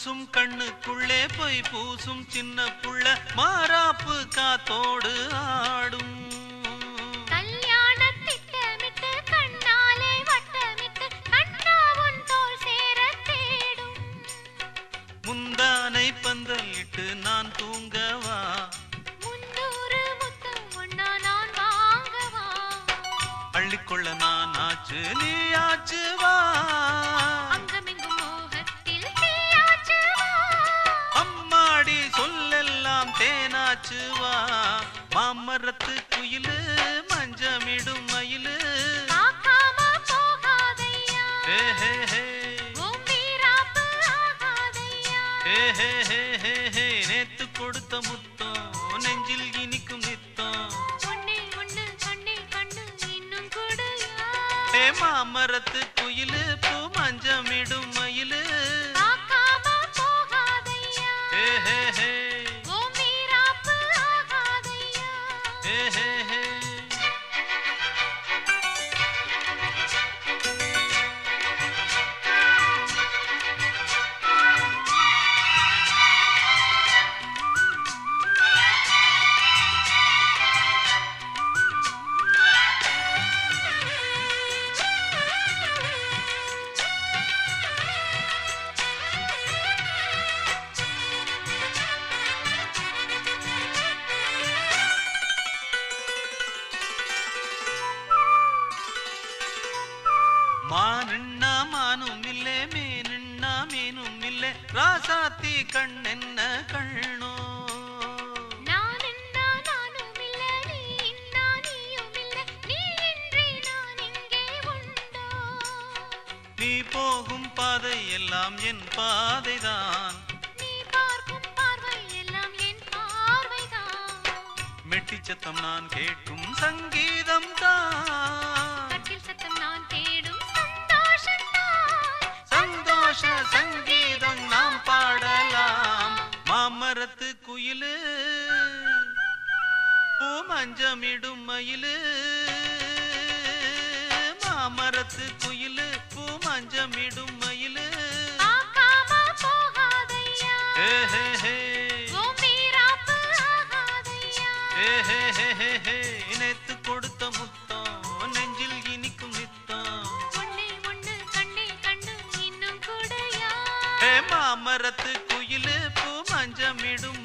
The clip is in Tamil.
மை பூசும் கண்ணுக்குள்ளே பொய் பூசும் சின்ன புள்ள மாறாப்பு காத்தோடு ஆடும். முந்தானை பந்தலிட்டு நான் தூங்கவா? அள்ளிக்கொள்ள நான் ஆச்சு நீ ஆச்சு மாமரத்து குயிலு மஞ்சமிடும் மயிலு. நேத்து கொடுத்த முத்தம் நெஞ்சில் இனிக்கும் நித்தம். மாமரத்து குயிலு பூ மஞ்சமிடும் மயிலு. போகாதையா? ஹே ஹே. இன்னா நானும் இல்ல நீ போகும் பாதை எல்லாம் என் பாதைதான். நீ பார்க்கும் பார்வை எல்லாம் என் பார்வைதான். மெட்டி சத்தம் நான் கேட்கும் சங்கீதம் தான் பூமஞ்சமிடும் மயிலு மாமரத்து குயிலு பூமஞ்சமிடும் மயிலு நேத்து கொடுத்த முத்தம் நெஞ்சில் இனிக்கும் நித்தம். மாமரத்து குயிலு பூ மஞ்சமிடும்